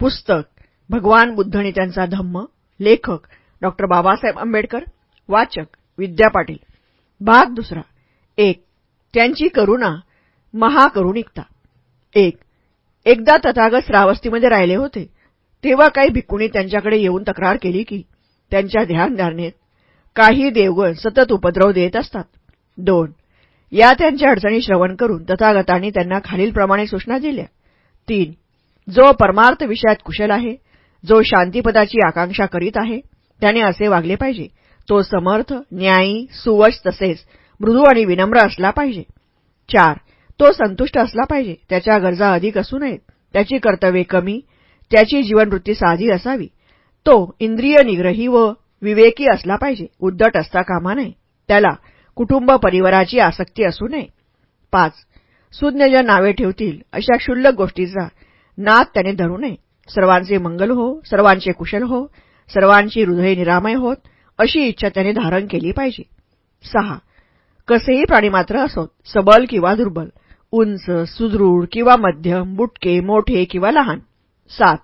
पुस्तक भगवान बुद्ध आणि त्यांचा धम्म लेखक डॉक्टर बाबासाहेब आंबेडकर वाचक विद्या पाटील. भाग दुसरा. एक त्यांची करुणा महाकरुणिकता. एक एकदा तथागत श्रावस्तीमध्ये राहिले होते तेव्हा काही भिक्कुणी त्यांच्याकडे येऊन तक्रार केली की त्यांच्या ध्यानधारणेत काही देवगण सतत उपद्रव देत असतात. दोन या त्यांच्या अडचणी श्रवण करून तथागतांनी त्यांना खालीलप्रमाणे सूचना दिल्या. तीन जो परमार्थ विषयात कुशल आहे जो शांतीपदाची आकांक्षा करीत आहे त्याने असे वागले पाहिजे. तो समर्थ न्यायी सुवश तसेच मृदू आणि विनम्र असला पाहिजे. चार तो संतुष्ट असला पाहिजे. त्याच्या गरजा अधिक असू नयेत. त्याची कर्तव्ये कमी त्याची जीवनवृत्ती साधी असावी. तो इंद्रिय निग्रही व विवेकी असला पाहिजे. उद्धट असता कामा नये. त्याला कुटुंब परिवाराची आसक्ती असू नये. पाच सुज्ञजन नावे ठेवतील अशा क्षुल्लक गोष्टीचा नाद त्याने धरू नये. सर्वांचे मंगल हो सर्वांचे कुशल हो सर्वांची हृदय निरामय होत अशी इच्छा त्याने धारण केली पाहिजे. सहा. कसेही प्राणीमात्र असोत सबल किंवा दुर्बल उंच सुदृढ किंवा मध्यम बुटके मोठे किंवा लहान. सात.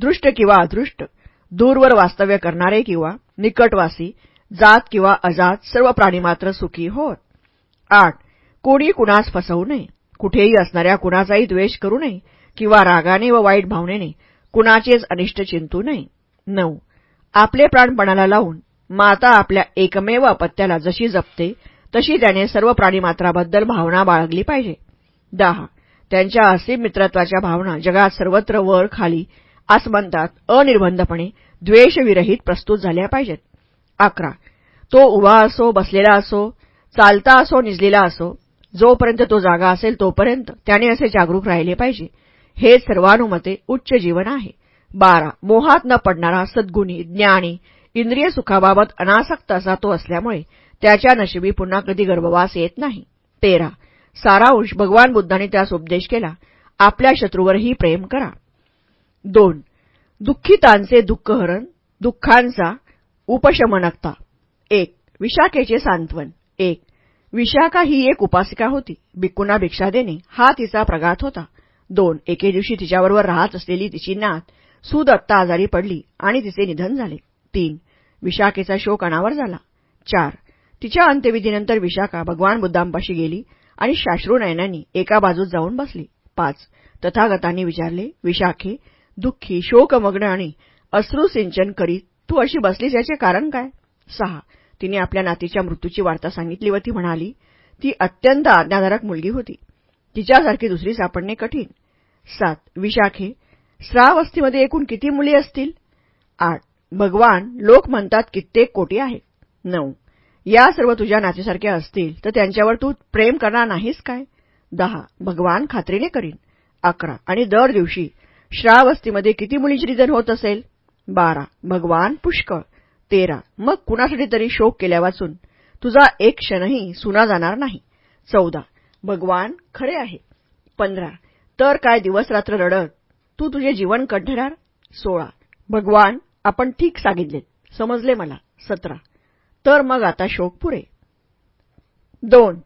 दृष्ट किंवा अदृष्ट दूरवर वास्तव्य करणारे किंवा निकटवासी जात किंवा अजात सर्व प्राणीमात्र सुखी होत. आठ. कोणी कुणास फसवू नये कुठेही असणाऱ्या कुणाचाही द्वेष करू नये किंवा रागाने व वाईट भावनेने कुणाचेच अनिष्ट चिंतू नये. नऊ. आपले प्राणपणाला लावून माता आपल्या एकमेव अपत्याला जशी जपते तशी त्याने सर्व प्राणीमात्राबद्दल भावना बाळगली पाहिजे. दहा. त्यांच्या असीम मित्रत्वाच्या भावना जगात सर्वत्र वर खाली आसमंतात अनिर्बंधपणे द्वेषविरहित प्रस्तुत झाल्या पाहिजेत. अकरा. तो उभा असो बसलेला असो चालता असो निजलेला असो जोपर्यंत तो जागा असेल तोपर्यंत त्याने असे जागरूक राहिले पाहिजे. हे सर्वानुमते उच्च जीवन आहे. बारा. मोहात न पडणारा सद्गुणी ज्ञानी इंद्रिय सुखाबाबत अनासक्त असा तो असल्यामुळे त्याच्या नशिबी पुन्हा कधी गर्भवास येत नाही. तेरा. सारांश भगवान बुद्धांनी त्यास उपदेश केला. आपल्या शत्रूवरही प्रेम करा. दोन. दुःखितांचे दुःखहरण दुःखांचा उपशमनकता. एक. विशाखेचे सांत्वन. एक. विशाखा ही एक उपासिका होती. भिकुना भिक्षा देणे हा तिचा प्रघात होता. दोन एके दिवशी तिच्याबरोबर राहत असलेली तिची नात सुदत्ता आजारी पडली आणि तिचे निधन झाले. तीन विशाखेचा शोक अनावर झाला. चार तिच्या अंत्यविधीनंतर विशाखा भगवान बुद्धांपाशी गेली आणि शाश्रू नयनांनी एका बाजूत जाऊन बसली. पाच तथागतांनी विचारले विशाखे दुःखी शोकमग्न आणि अश्रुसिंचन करीत तू अशी बसलीस याचे कारण काय? सहा तिने आपल्या नातीच्या मृत्यूची वार्ता सांगितली व ती म्हणाली ती अत्यंत आज्ञाधारक मुलगी होती. तिच्यासारखी दुसरी सापडणे कठीण. सात. विशाखे श्रावस्तीमध्ये एकूण किती मुली असतील? आठ. भगवान लोक म्हणतात कित्येक कोटी आहेत. नऊ. या सर्व तुझ्या नातेसारख्या असतील तर त्यांच्यावर तू प्रेम करणार नाहीस काय? दहा. भगवान खात्रीने करीन. अकरा. आणि दर दिवशी श्रावस्तीमध्ये किती मुलींची निधन होत असेल? बारा. भगवान पुष्कळ. तेरा. मग कुणासाठी तरी शोक केल्या वाचून तुझा एक क्षणही सुना जाणार नाही. चौदा. भगवान खरे आहे. पंधरा. तर काय दिवसरात्र रडत? तू तुझे जीवन कढणार सोळा. भगवान आपण ठीक सांगितलेत. समजले मला. सतरा. तर मग आता शोक पुरे दोन.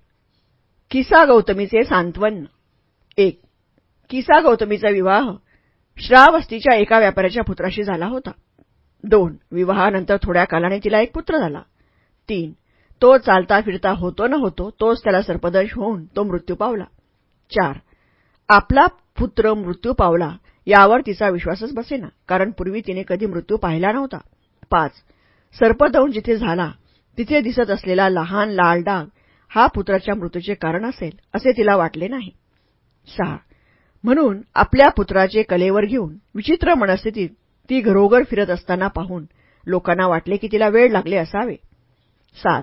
किसा गौतमीचे सांत्वन. एक. किसा गौतमीचा विवाह श्रावस्तीच्या एका व्यापाऱ्याच्या पुत्राशी झाला होता. दोन. विवाहानंतर थोड्या कालाने तिला एक पुत्र झाला. तीन. तो चालता फिरता होतो न होतो तोच त्याला सर्पदंश होऊन तो मृत्यू पावला. चार. आपला पुत्र मृत्यू पावला यावर तिचा विश्वासच बसेना कारण पूर्वी तिने कधी मृत्यू पाहिला नव्हता. पाच. सर्पदंश जिथे झाला तिथे दिसत असलेला लहान लाल डाग हा पुत्राच्या मृत्यूचे कारण असेल असे तिला वाटले नाही. सहा. म्हणून आपल्या पुत्राचे कलेवर घेऊन विचित्र मनस्थितीत ती घरोघर फिरत असताना पाहून लोकांना वाटले की तिला वेळ लागले असावे. सात.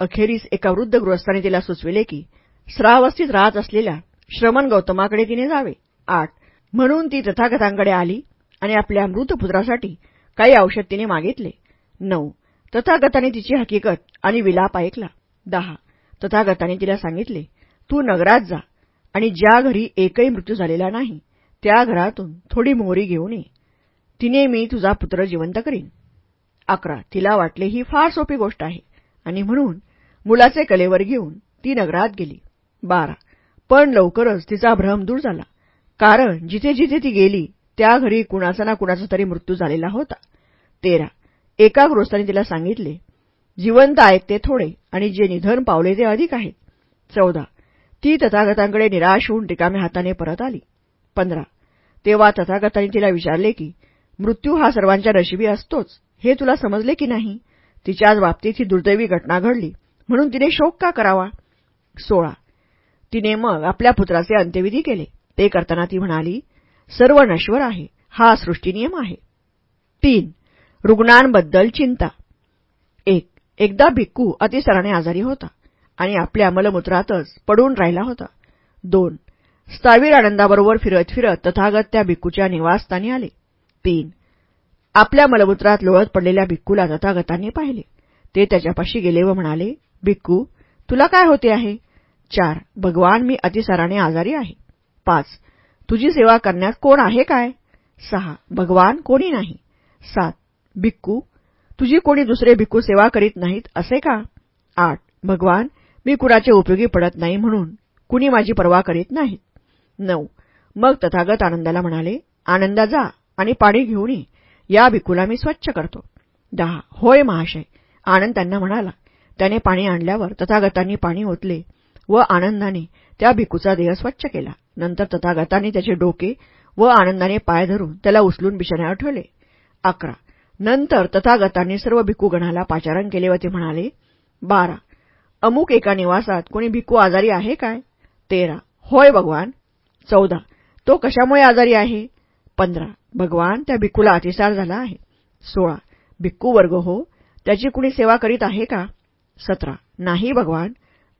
अखेरीस एका वृद्ध गृहस्थाने तिला सुचविले की श्रावस्थित राहत असलेल्या श्रमण गौतमाकडे तिने जावे. आठ. म्हणून ती तथागतांकडे आली आणि आपल्या मृत पुत्रासाठी काही औषध तिने मागितले. नऊ. तथागताने तिची हकीकत आणि विलाप ऐकला. दहा. तथागताने तिला सांगितले तू नगरात जा आणि ज्या घरी एकही मृत्यू झालेला नाही त्या घरातून थोडी मोहरी घेऊन ये. तिने मी तुझा पुत्र जिवंत करीन. अकरा. तिला वाटले ही फार सोपी गोष्ट आहे आणि म्हणून मुलाचे कलेवर घेऊन ती नगरात गेली. बारा. पण लवकरच तिचा भ्रम दूर झाला. कारण जिथे जिथे ती गेली त्या घरी कुणाचा ना कुणाचा तरी मृत्यू झालेला होता. तेरा. एका गृहस्थांनी तिला सांगितले जिवंत आहेत ते थोडे आणि जे निधन पावले ते अधिक आहेत. चौदा. ती तथागतांकडे निराश होऊन रिकाम्या हाताने परत आली. पंधरा. तेव्हा तथागतांनी तिला विचारले की मृत्यू हा सर्वांच्या नशिबी असतोच हे तुला समजले की नाही? तिच्याच बाबतीत ही दुर्दैवी घटना घडली म्हणून तिने शोक का करावा? सोळा. तिने मग आपल्या पुत्राचे अंत्यविधी केले. ते करताना ती म्हणाली सर्व नश्वर आहे. हा सृष्टीनियम आहे. तीन रुग्णांबद्दल चिंता. एक एकदा भिक्कू अतिसराने आजारी होता आणि आपल्या मलमूत्रातच पडून राहिला होता. दोन स्थावीर आनंदाबरोबर फिरत फिरत तथागत त्या भिक्कूच्या निवासस्थानी आले. तीन आपल्या मलमूत्रात लोळत पडलेल्या भिक्कूला तथागतांनी पाहिले. ते त्याच्यापाशी गेले व म्हणाले भिक्कू तुला काय होते आहे? चार भगवान मी अतिसाराने आजारी आहे. पाच तुझी सेवा करण्यात कोण आहे काय? सहा भगवान कोणी नाही. सात भिक्कू तुझी कोणी दुसरे भिक्कू सेवा करीत नाहीत असे का? आठ भगवान मी कुणाचे उपयोगी पडत नाही म्हणून कुणी माझी पर्वा करीत नाहीत. नऊ मग तथागत आनंदाला म्हणाले आनंदा जा आणि पाणी घेऊन ये. या भिक्कूला मी स्वच्छ करतो. दहा होय महाशय आनंद त्यांना म्हणाला. त्याने पाणी आणल्यावर तथागतांनी पाणी ओतले. व आनंदाने त्या भिकूचा देह स्वच्छ केला. नंतर तथागतांनी त्याचे डोके व आनंदाने पाय धरून त्याला उचलून बिछाण्यावर ठेवले. अकरा. नंतर तथागतांनी सर्व भिकूगणाला पाचारण केले व ते म्हणाले बारा. अमुक एका निवासात कोणी भिक्खू आजारी आहे काय? तेरा. होय भगवान. चौदा. तो कशामुळे आजारी आहे? पंधरा. भगवान त्या भिकूला अतिसार झाला आहे. सोळा. भिक्खू वर्ग हो त्याची कुणी सेवा करीत आहे का? सतरा. नाही भगवान.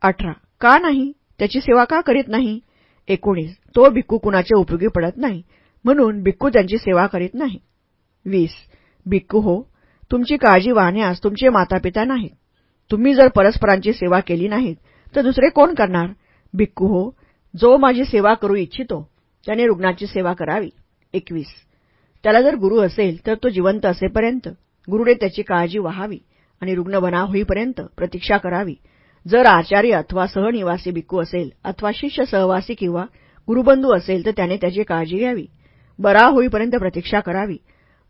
अठरा. का नाही? त्याची सेवा का करीत नाही? एकोणीस. तो भिक्खू कुणाचे उपयोगी पडत नाही. म्हणून भिक्खू त्यांची सेवा करीत नाही. वीस. भिक्खू हो तुमची काळजी वाहण्यास तुमचे मातापिता नाहीत. तुम्ही जर परस्परांची सेवा केली नाहीत तर दुसरे कोण करणार? भिक्खू हो जो माझी सेवा करू इच्छितो त्याने रुग्णाची सेवा करावी. एकवीस. त्याला जर गुरु असेल तर तो जिवंत असेपर्यंत गुरुने त्याची काळजी व्हावी आणि रुग्ण बना होईपर्यंत प्रतीक्षा करावी. जर आचार्य अथवा सहनिवासी भिक्खू असेल अथवा शिष्य सहवासी किंवा गुरुबंधू असेल तर त्याने त्याची काळजी घ्यावी. बरा होईपर्यंत प्रतीक्षा करावी.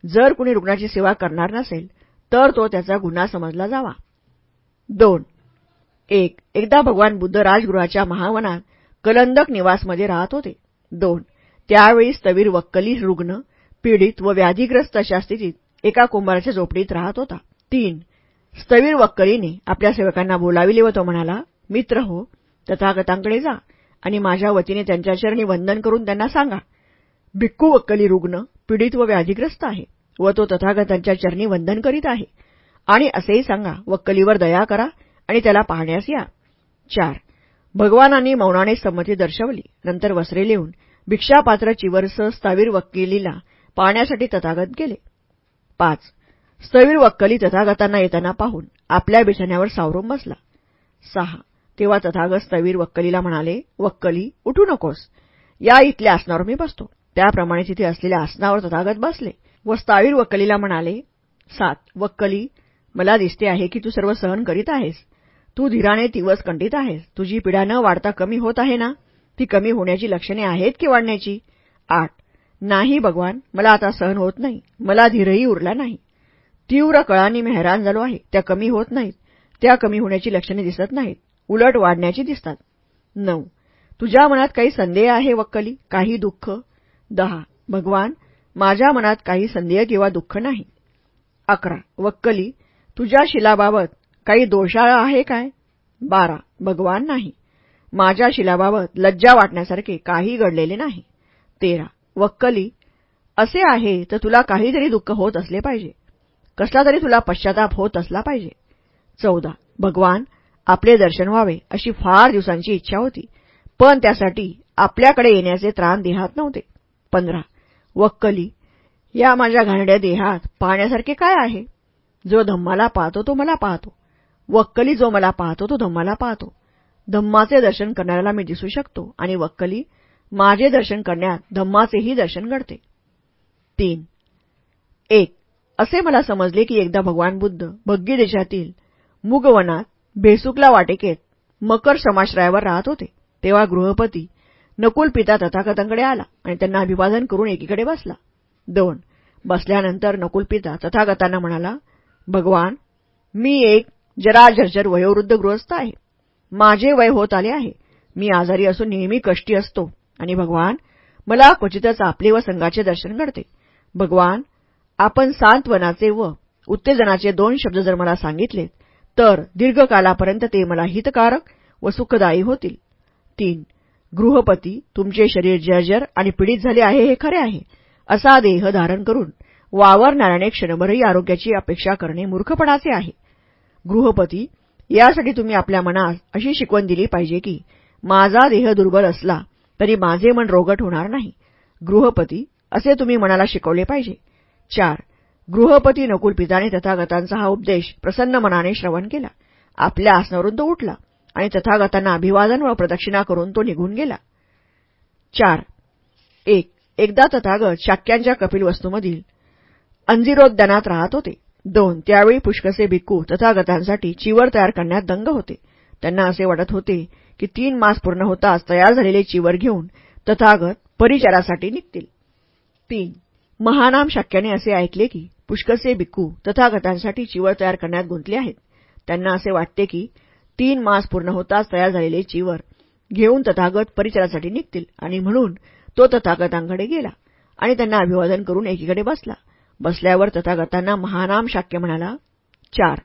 जर कुणी रुग्णाची सेवा करणार नसेल तर तो त्याचा गुन्हा समजला जावा. दोन. एक. एकदा भगवान बुद्ध राजगृहाच्या महावनात कलंदक निवासमध्ये राहत होते. दोन. त्यावेळी स्थवीर वक्कली रुग्ण पीडित व व्याधीग्रस्त अशा स्थितीत एका कुंभाराच्या झोपडीत राहत होता. तीन. स्थवीर वक्कलीने आपल्या सेवकांना बोलाविले व तो म्हणाला मित्र हो तथागतांकडे जा आणि माझ्या वतीने त्यांच्या चरणी वंदन करून त्यांना सांगा. भिक्खू वक्कली रुग्ण पीडित व व्याधीग्रस्त आहे व तो तथागतांच्या चरणी वंदन करीत आहे. आणि असेही सांगा वक्कलीवर दया करा आणि त्याला पाहण्यास या. चार. भगवानांनी मौनाने संमती दर्शवली. नंतर वस्त्रे लिहून भिक्षापात्र चिवरसह स्थवीर वक्किलीला पाहण्यासाठी तथागत गेले. पाच. स्थवीर वक्कली तथागतांना येताना पाहून आपल्या बिछाण्यावर सावरून बसला. सहा. तेव्हा तथागत स्थवीर वक्कलीला म्हणाले वक्कली उठू नकोस. या इथल्या आसनावर मी बसतो. त्याप्रमाणे तिथे असलेल्या आसनावर तथागत बसले व स्थावीर वक्कलीला म्हणाले सात. वक्कली मला दिसते आहे की तू सर्व सहन करीत आहेस. तू धीराने दिवस कंटित आहेस. तुझी पिढा न वाढता कमी होत आहे ना? ती कमी होण्याची लक्षणे आहेत की वाढण्याची? आठ. नाही भगवान. मला आता सहन होत नाही. मला धीरही उरला नाही. तीव्र कळांनी मी हैराण झालो आहे. त्या कमी होत नाहीत. त्या कमी होण्याची लक्षणे दिसत नाहीत. उलट वाढण्याची दिसतात. नऊ. तुझ्या मनात काही संदेह आहे वक्कली? काही दुःख? दहा. भगवान माझ्या मनात काही संदेह किंवा दुःख नाही. अकरा. वक्कली तुझ्या शिलाबाबत काही दोषाळ आहे काय? बारा. भगवान नाही. माझ्या शिलाबाबत लज्जा वाटण्यासारखे काही घडलेले नाही. तेरा. वक्कली असे आहे तर तुला काहीतरी दुःख होत असले पाहिजे. कसला तरी तुला पश्चाताप होत असला पाहिजे. चौदा. भगवान आपले दर्शन व्हावे अशी फार दिवसांची इच्छा होती पण त्यासाठी आपल्याकडे येण्याचे त्राण देहात नव्हते. पंधरा. वक्कली या माझ्या घाणड्या देहात पाहण्यासारखे काय आहे? जो धम्माला पाहतो तो मला पाहतो. वक्कली जो मला पाहतो तो धम्माला पाहतो. धम्माचे दर्शन करणाऱ्याला मी दिसू शकतो आणि वक्कली माझे दर्शन करण्यात धम्माचेही दर्शन घडते. तीन. एक. असे मला समजले की एकदा भगवान बुद्ध भग्गी देशातील मुगवनात भेसुकला वाटिकेत मकर समाश्रयावर राहत होते. तेव्हा गृहपती नकुल पिता तथागतांकडे आला आणि त्यांना अभिवादन करून एकीकडे बसला. दोन बसल्यानंतर नकुल पिता तथागतांना म्हणाला भगवान मी एक जराजर्जर वयोवृद्ध गृहस्थ आहे. माझे वय होत आले आहे. मी आजारी असून नेहमी कष्टी असतो आणि भगवान मला क्वचितच आपले व संघाचे दर्शन घडते. भगवान आपण सांत्वनाचे व उत्तेजनाचे दोन शब्द जर मला सांगितले तर दीर्घकालापर्यंत ते मला हितकारक व सुखदायी होतील. तीन गृहपती तुमचे शरीर जर्जर आणि पीडित झाले आहे हे खरे आहे. असा देह धारण करून वावरणाऱ्याने क्षणभरही आरोग्याची अपेक्षा करणे मूर्खपणाचे आहे. गृहपती यासाठी तुम्ही आपल्या मनास अशी शिकवण दिली पाहिजे की माझा देह दुर्बल असला तरी माझे मन रोगट होणार नाही. गृहपती असे तुम्ही मनाला शिकवले पाहिजे. चार. गृहपती नकुल पिताने तथागतांचा हा उपदेश प्रसन्न मनाने श्रवण केला. आपल्या आसनावरून तो उठला आणि तथागतांना अभिवादन व प्रदक्षिणा करून तो निघून गेला. चार. एक. एकदा तथागत शाक्यांच्या कपिल वस्तूमधील अंजिरोद्यानात राहत होते. दोन. त्यावेळी पुष्कसे भिक्खू तथागतांसाठी चिवर तयार करण्यात दंग होते. त्यांना असे वाटत होते की तीन मास पूर्ण होताच तयार झालेले चिवर घेऊन तथागत परिचारासाठी निघतील. तीन. महानाम शाक्याने असे ऐकले की पुष्कसे भिक्खू तथागतांसाठी चिवर तयार करण्यात गुंतले आहेत. त्यांना असे वाटते की तीन मास पूर्ण होताच तयार झालेले चिवर घेऊन तथागत परिचरासाठी निघतील आणि म्हणून तो तथागतांकडे गेला आणि त्यांना अभिवादन करून एकीकडे बसला. बसल्यावर तथागतांना महानाम शाक्य म्हणाला चार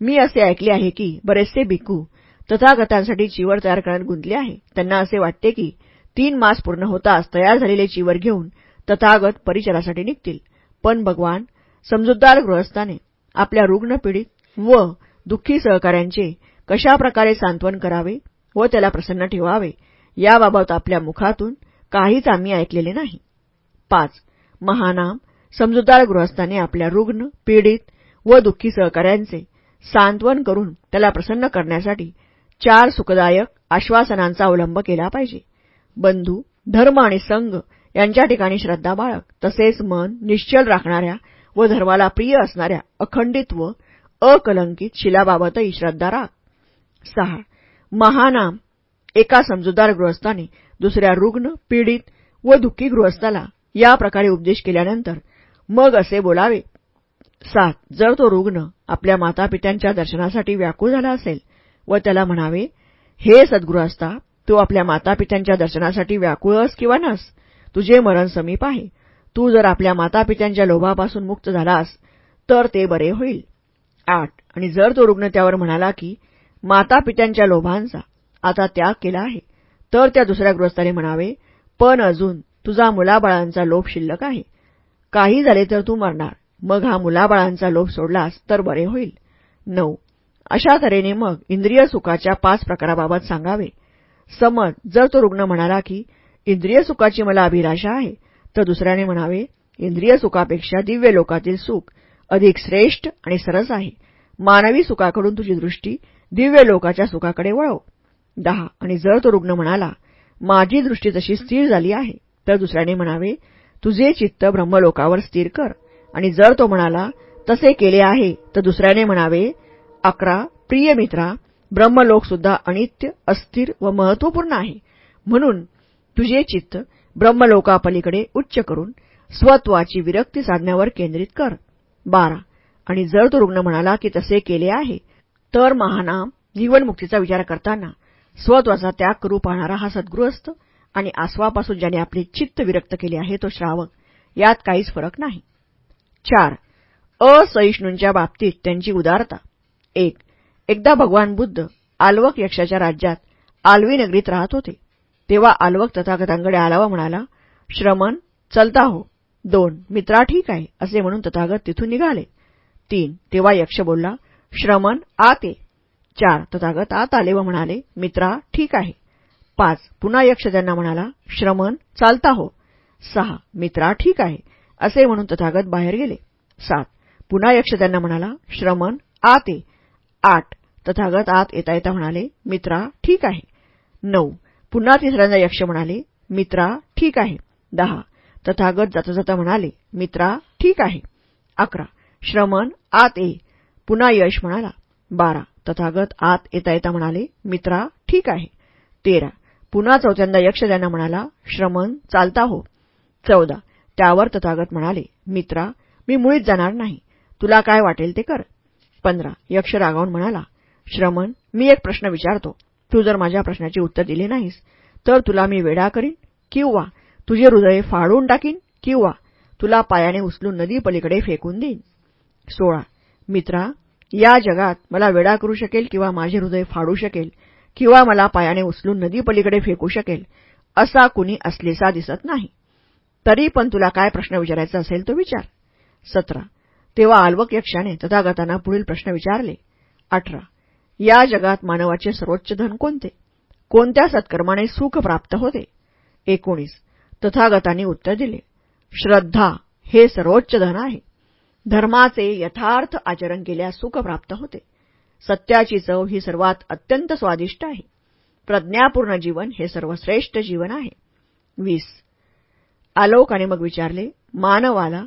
मी असे ऐकले आहे की बरेचसे भिक्खू तथागतांसाठी चिवर तयार करण्यात गुंतले आहे. त्यांना असे वाटते की तीन मास पूर्ण होताच तयार झालेले चिवर घेऊन तथागत परिचरासाठी निघतील. पण भगवान समजूतदार गृहस्थाने आपल्या रुग्ण पीडित व दुःखी सहकाऱ्यांचे कशाप्रकारे सांत्वन करावे व त्याला प्रसन्न ठेवावे याबाबत आपल्या मुखातून काहीच आम्ही ऐकलेले नाही. पाच. महानाम समजूतदार गृहस्थाने आपल्या रुग्ण पीडित व दुःखी सहकाऱ्यांचे सांत्वन करून त्याला प्रसन्न करण्यासाठी चार सुखदायक आश्वासनांचा अवलंब केला पाहिजे. बंधू धर्म आणि संघ यांच्या ठिकाणी श्रद्धा बाळक तसेच मन निश्चल राखणाऱ्या व धर्माला प्रिय असणाऱ्या अखंडित व अकलंकित शिलाबाबतही श्रद्धा राख सहा. महानाम. एका समजूदार गृहस्थाने दुसऱ्या रुग्ण पीडित व दुःखी गृहस्थाला या प्रकारे उपदेश केल्यानंतर मग असे बोलावे सात. जर तो रुग्ण आपल्या मातापित्यांच्या दर्शनासाठी व्याकुळ झाला असेल व त्याला म्हणावे हे सद्गृहस्था तू आपल्या मातापित्यांच्या दर्शनासाठी व्याकुळस किंवा नस. तुझे मरण समीप आहे. तू जर आपल्या मातापित्यांच्या लोभापासून मुक्त झालास तर ते बरे होईल. आठ. आणि जर तो रुग्ण त्यावर म्हणाला की मातापित्यांच्या लोभांचा आता त्याग केला आहे तर त्या दुसऱ्या गृहस्थाने म्हणावे पण अजून तुझा मुलाबाळांचा लोभ शिल्लक आहे. काही झाले तर तू मरणार. मग हा मुलाबाळांचा लोभ सोडलास तर बरे होईल. नऊ. अशा तऱ्हेने मग इंद्रिय सुखाच्या पाच प्रकाराबाबत सांगावे. समज जर तो रुग्ण म्हणाला की इंद्रिय सुखाची मला अभिलाषा आहे. तर दुसऱ्याने म्हणावे इंद्रिय सुखापेक्षा दिव्य लोकातील सुख अधिक श्रेष्ठ आणि सरस आहे. मानवी सुखाकडून तुझी दृष्टी दिव्य लोकाच्या सुखाकडे वळव. दहा. आणि जर तो रुग्ण म्हणाला माझी दृष्टी तशी स्थिर झाली आहे तर दुसऱ्याने म्हणावे तुझे चित्त ब्रह्मलोकावर स्थिर कर. आणि जर तो म्हणाला तसे केले आहे तर दुसऱ्याने म्हणावे अकरा. प्रिय मित्रा ब्रह्मलोकसुद्धा अनित्य अस्थिर व महत्त्वपूर्ण आहे. म्हणून तुझे चित्त ब्रह्मलोकापलीकडे उच्च करून स्वत्वाची विरक्ती साधण्यावर केंद्रित कर. बारा. आणि जर तो रुग्ण म्हणाला की तसे केले आहे तर महानाम जीवनमुक्तीचा विचार करताना स्वत्वाचा त्याग करू पाहणारा हा सद्गृहस्थ आणि आसवापासून ज्याने आपले चित्त विरक्त केले आहे तो श्रावक. यात काहीच फरक नाही. चार. असहिष्णूंच्या बाबतीत त्यांची उदारता. एक. एकदा भगवान बुद्ध आलवक यक्षाच्या राज्यात आलवी नगरीत राहत होते. तेव्हा आलवक तथागतांकडे आला व म्हणाला श्रमण चलता हो. दोन मित्रा ठीक आहे असे म्हणून तथागत तिथून निघाले. तीन तेव्हा यक्ष बोलला श्रमण आत ये. चार तथागत आत आले व म्हणाले मित्रा ठीक आहे. पाच पुन्हा यक्ष त्यांना म्हणाला श्रमण चालता हो. सहा मित्रा ठीक आहे असे म्हणून तथागत बाहेर गेले. सात पुन्हा यक्ष त्यांना म्हणाला श्रमण आत ये. आठ तथागत आत येता येता म्हणाले मित्रा ठीक आहे. नऊ पुन्हा तिसऱ्यांदा यक्ष म्हणाले मित्रा ठीक आहे. दहा. तथागत जाता जाता म्हणाले मित्रा ठीक आहे. अकरा. श्रमण आत ये. पुन्हा यश म्हणाला बारा. तथागत आत येता येता म्हणाले मित्रा ठीक आहे. तेरा. पुन्हा चौथ्यांदा यक्ष त्यांना म्हणाला श्रमण चालता हो. चौदा. त्यावर तथागत म्हणाले मित्रा मी मुळीच जाणार नाही. तुला काय वाटेल ते कर. पंधरा. यक्ष रागावून म्हणाला श्रमण मी एक प्रश्न विचारतो. तू जर माझ्या प्रश्नाचे उत्तर दिले नाहीस तर तुला मी वेडा करीन किंवा तुझे हृदय फाडून टाकीन किंवा तुला पायाने उचलून नदी पलीकडे फेकून देईन. सोळा. मित्रा या जगात मला वेडा करू शकेल किंवा माझे हृदय फाडू शकेल किंवा मला पायाने उचलून नदी पलीकडे फेकू शकेल असा कुणी असलेसा दिसत नाही. तरी पण तुला काय प्रश्न विचारायचा असेल तो विचार. सतरा. तेव्हा आल्वक यक्षाने तथागतांना पुढील प्रश्न विचारले. अठरा. या जगात मानवाचे सर्वोच्च धन कोणते? कोणत्या सत्कर्माने सुख प्राप्त होते? एकोणीस. तथागतांनी उत्तर दिले. श्रद्धा हे सर्वोच्च धन आहे. धर्माचे यथार्थ आचरण केल्यास सुख प्राप्त होते. सत्याची चव ही सर्वात अत्यंत स्वादिष्ट आहे. प्रज्ञापूर्ण जीवन हे सर्वश्रेष्ठ जीवन आहे. वीस. आलोकाने मग विचारले मानवाला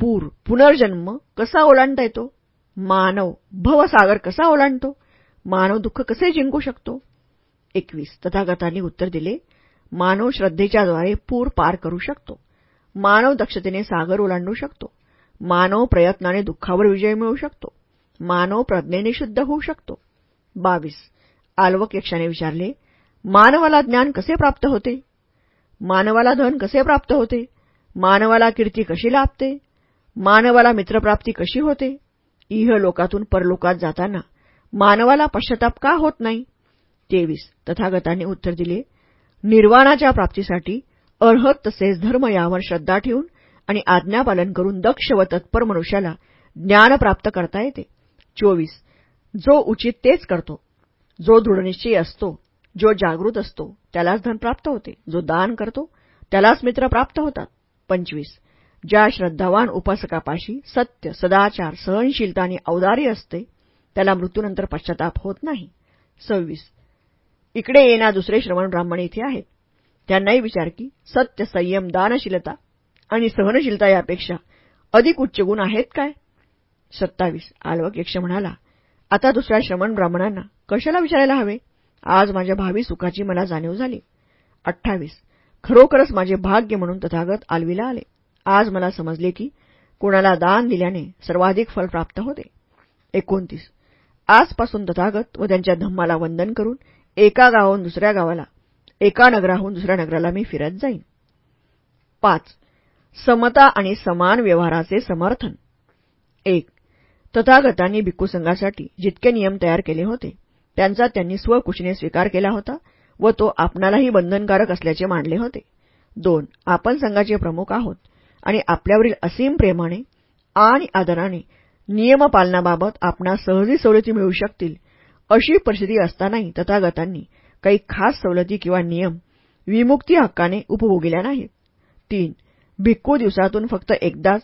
पूर पुनर्जन्म कसा ओलांडता येतो? मानव भवसागर कसा ओलांडतो? मानव दुःख कसे जिंकू शकतो? एकवीस. तथागतांनी उत्तर दिले मानव श्रद्धेच्याद्वारे पूर पार करू शकतो. मानव दक्षतेने सागर ओलांडू शकतो. मानव प्रयत्नाने दुःखावर विजय मिळवू शकतो. मानव प्रज्ञेने शुद्ध होऊ शकतो. बावीस. आलवक यक्षाने विचारले मानवाला ज्ञान कसे प्राप्त होते? मानवाला धन कसे प्राप्त होते? मानवाला कीर्ती कशी लाभते? मानवाला मित्रप्राप्ती कशी होते? इह लोकातून परलोकात जाताना मानवाला पश्चाताप का होत नाही? तेवीस. तथागतांनी उत्तर दिले निर्वाणाच्या प्राप्तीसाठी अर्हत तसेच धर्म यावर श्रद्धा ठेवून आणि आज्ञापालन करून दक्ष व तत्पर मनुष्याला ज्ञान प्राप्त करता येते. चोवीस. जो उचित तेच करतो. जो दृढनिश्चयी असतो जो जागृत असतो त्यालाच धन प्राप्त होते. जो दान करतो त्यालाच मित्र प्राप्त होतात. पंचवीस. ज्या श्रद्धावान उपासकापाशी सत्य सदाचार सहनशीलता आणि औदार्य असते त्याला मृत्यूनंतर पश्चाताप होत नाही. सव्वीस. इकडे येणा दुसरे श्रवण ब्राह्मण इथे आहेत. त्यांनाही विचार की सत्य संयम दानशीलता आणि सहनशीलता यापेक्षा अधिक उच्च गुण आहेत काय? सत्तावीस. आलवक यक्ष म्हणाला आता दुसऱ्या श्रमण ब्राह्मणांना कशाला विचारायला हवे? आज माझ्या भावी सुखाची मला जाणीव झाली. अठ्ठावीस. खरोखरच माझे भाग्य म्हणून तथागत आलवीला आले. आज मला समजले की कोणाला दान दिल्याने सर्वाधिक फल प्राप्त होते. एकोणतीस. आजपासून तथागत व त्यांच्या धम्माला वंदन करून एका गावाहून दुसऱ्या गावाला एका नगराहून दुसऱ्या नगराला मी फिरत जाईन. पाच. समता आणि समान व्यवहाराचे समर्थन. एक. तथागतांनी भिक्खूसंघासाठी जितके नियम तयार केले होते त्यांचा त्यांनी स्वकुशीने स्वीकार केला होता व तो आपणालाही बंधनकारक असल्याचे मानले होते. दोन. आपण संघाचे प्रमुख आहोत आणि आपल्यावरील असीम प्रेमाने आणि आदराने नियमपालनाबाबत आपणा सहजी सवलती मिळू शकतील. अशी परिस्थिती असतानाही तथागतांनी काही खास सवलती किंवा नियम विमुक्ती हक्काने उपभोगिल्या नाहीत. तीन भिक्खू दिवसातून फक्त एकदाच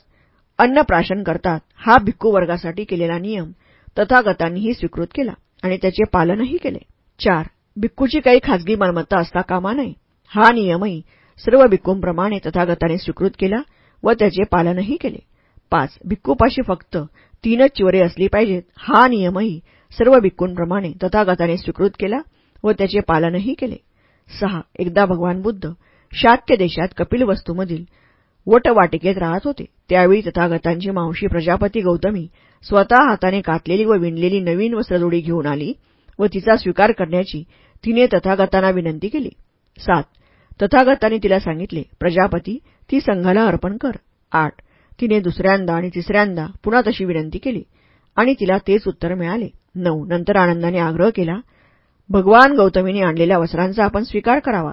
अन्नप्राशन करतात. हा भिक्खू वर्गासाठी केलेला नियम तथागतांनीही स्वीकृत केला आणि त्याचे पालनही केले. चार भिक्खूची काही खाजगी मालमत्ता असता कामा नये. हा नियमही सर्व भिक्खूंप्रमाणे तथागताने स्वीकृत केला व त्याचे पालनही केले. पाच भिक्खूपाशी फक्त तीनच चिवरे असली पाहिजेत. हा नियमही सर्व भिक्खूंप्रमाणे तथागताने स्वीकृत केला व त्याचे पालनही केले. सहा. एकदा भगवान बुद्ध शाक्य देशात कपिलवस्तूमधील वटवाटिकेत राहत होते. त्यावेळी तथागतांची मावशी प्रजापती गौतमी स्वतः हाताने कातलेली व विणलेली नवीन वस्त्रजोडी घेऊन आली व तिचा स्वीकार करण्याची तिने तथागतांना विनंती केली. सात. तथागतांनी तिला सांगितले प्रजापती ती संघाला अर्पण कर. आठ. तिने दुसऱ्यांदा आणि तिसऱ्यांदा पुन्हा तशी विनंती केली. आणि तिला तेच उत्तर मिळाले. नऊ. नंतर आनंदाने आग्रह केला भगवान गौतमीने आणलेल्या वस्त्रांचा आपण स्वीकार करावा.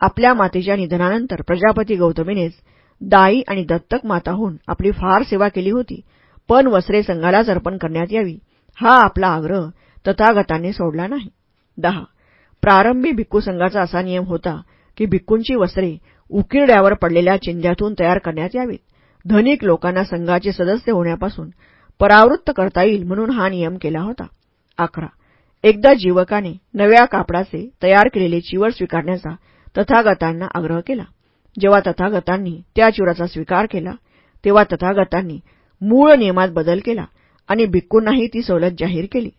आपल्या मातेच्या निधनानंतर प्रजापती गौतमीनेच दाई आणि दत्तक माताहून आपली फार सेवा केली होती. पण वस्त्रे संघालाच अर्पण करण्यात यावी. हा आपला आग्रह तथागताने सोडला नाही. दहा. प्रारंभी भिक्खू संघाचा असा नियम होता की भिक्खूंची वस्त्रे उकिरड्यावर पडलेल्या चिंध्यातून तयार करण्यात यावीत. धनिक लोकांना संघाचे सदस्य होण्यापासून परावृत्त करता येईल म्हणून हा नियम केला होता. अकरा. एकदा जीवकाने नव्या कापडाचे तयार केलेले चिवर स्वीकारण्याचा तथागतांना आग्रह केला. जेव्हा तथागतांनी त्या चिवराचा स्वीकार केला तेव्हा तथागतांनी मूळ नियमात बदल केला आणि भिक्कूंनाही ती सवलत जाहीर केली.